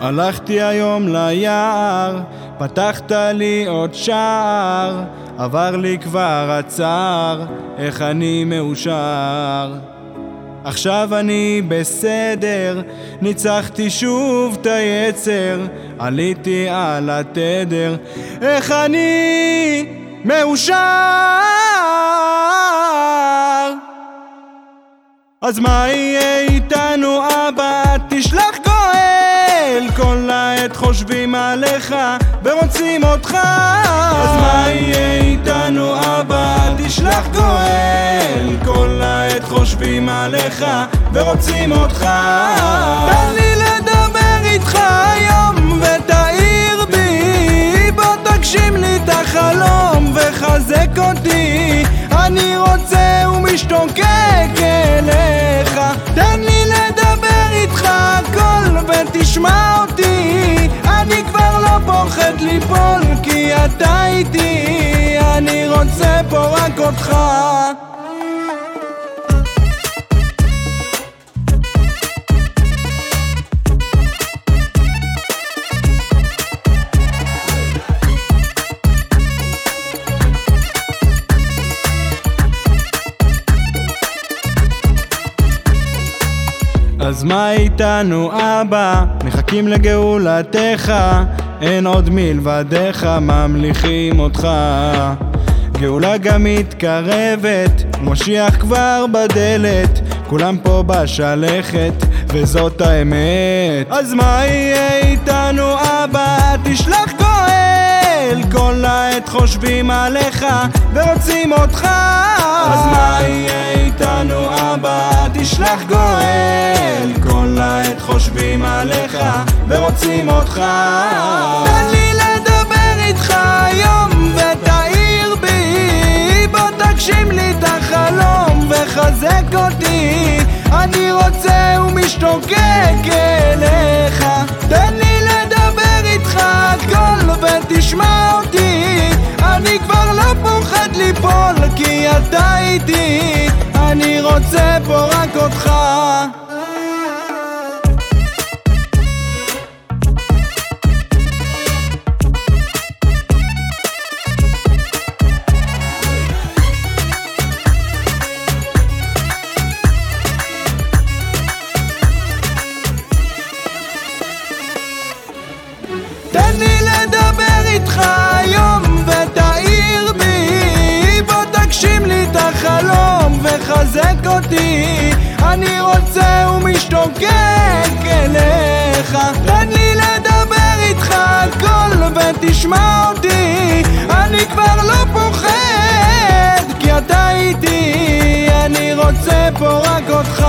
הלכתי היום ליער, פתחת לי עוד שער, עבר לי כבר הצער, איך אני מאושר. עכשיו אני בסדר, ניצחתי שוב את היצר, עליתי על התדר, איך אני מאושר! אז מה יהיה ורוצים אותך. אז מה יהיה איתנו אבא? תשלח גואל. כל העת חושבים עליך ורוצים אותך. תן לי לדבר איתך היום ותאיר בי. בוא תגשים לי את החלום וחזק אותי. אני רוצה ומשתוקק אליך. תן לי לדבר איתך הכל ותשמע פוחד ליפול כי אתה איתי אני רוצה פה רק אותך אז מה איתנו אבא? מחכים לגאולתך אין עוד מלבדיך ממליכים אותך גאולה גם מתקרבת, משיח כבר בדלת כולם פה בשלכת, וזאת האמת אז מה יהיה איתנו אבא? תשלח גואל כל העת חושבים עליך ורוצים אותך אז מה יהיה איתנו אבא? תשלח גואל העת חושבים עליך ורוצים אותך. תן לי לדבר איתך היום ותאיר בי. בוא תגשים לי את החלום וחזק אותי. אני רוצה ומשתוקק אליך. תן לי לדבר איתך הכל ותשמע אותי. אני כבר לא פוחד ליפול כי אתה איתי. אני רוצה פה רק אותך תן לדבר איתך היום ותאיר בי. לי וחזק אותי. אני רוצה ומשתוקק אליך. תן לי לדבר איתך הכל ותשמע אותי. אני כבר לא פוחד כי אתה איתי. אני רוצה פה רק אותך